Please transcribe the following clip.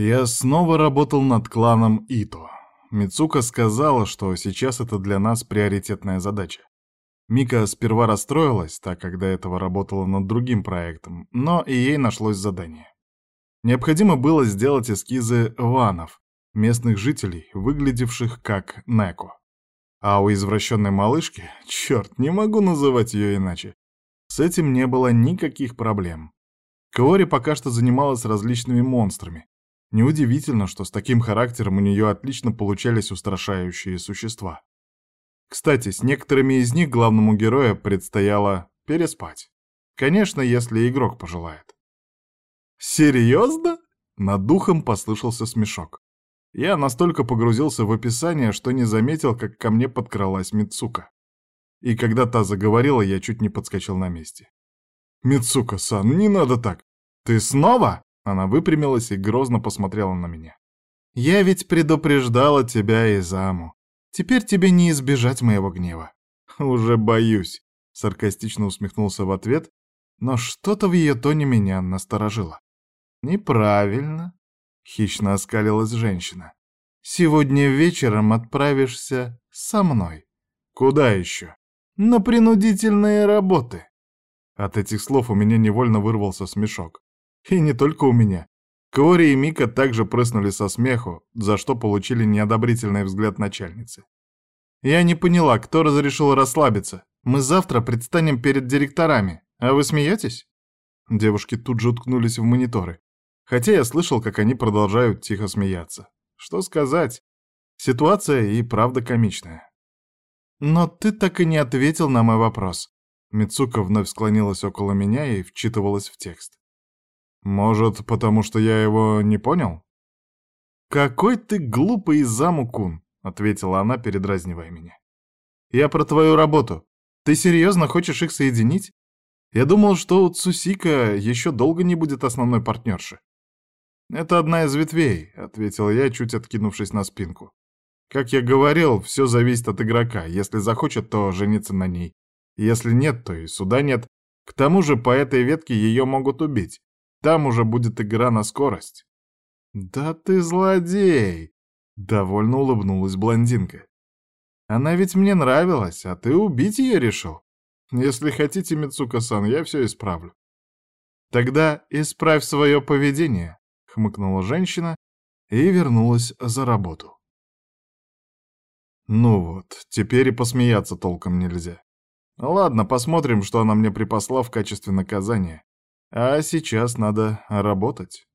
Я снова работал над кланом Ито. Мицука сказала, что сейчас это для нас приоритетная задача. Мика сперва расстроилась, так как до этого работала над другим проектом, но и ей нашлось задание. Необходимо было сделать эскизы ванов, местных жителей, выглядевших как Неко. А у извращенной малышки, черт, не могу называть ее иначе, с этим не было никаких проблем. Каори пока что занималась различными монстрами. Неудивительно, что с таким характером у нее отлично получались устрашающие существа. Кстати, с некоторыми из них главному герою предстояло переспать. Конечно, если игрок пожелает. «Серьезно?» — над духом послышался смешок. Я настолько погрузился в описание, что не заметил, как ко мне подкралась Мицука. И когда та заговорила, я чуть не подскочил на месте. «Мицука-сан, не надо так! Ты снова?» Она выпрямилась и грозно посмотрела на меня. «Я ведь предупреждала тебя, Изаму. Теперь тебе не избежать моего гнева». «Уже боюсь», — саркастично усмехнулся в ответ, но что-то в ее тоне меня насторожило. «Неправильно», — хищно оскалилась женщина. «Сегодня вечером отправишься со мной». «Куда еще?» «На принудительные работы». От этих слов у меня невольно вырвался смешок. И не только у меня. Кори и Мика также прыснули со смеху, за что получили неодобрительный взгляд начальницы. «Я не поняла, кто разрешил расслабиться. Мы завтра предстанем перед директорами, а вы смеетесь?» Девушки тут же уткнулись в мониторы. Хотя я слышал, как они продолжают тихо смеяться. Что сказать? Ситуация и правда комичная. «Но ты так и не ответил на мой вопрос». Мицука вновь склонилась около меня и вчитывалась в текст. Может, потому что я его не понял? Какой ты глупый Заму-кун, ответила она, передразнивая меня. Я про твою работу. Ты серьезно хочешь их соединить? Я думал, что у Цусика еще долго не будет основной партнерши. Это одна из ветвей, ответил я, чуть откинувшись на спинку. Как я говорил, все зависит от игрока. Если захочет, то жениться на ней. Если нет, то и суда нет. К тому же по этой ветке ее могут убить. Там уже будет игра на скорость. «Да ты злодей!» — довольно улыбнулась блондинка. «Она ведь мне нравилась, а ты убить ее решил? Если хотите, Мицука-сан, я все исправлю». «Тогда исправь свое поведение», — хмыкнула женщина и вернулась за работу. Ну вот, теперь и посмеяться толком нельзя. Ладно, посмотрим, что она мне припасла в качестве наказания. А сейчас надо работать.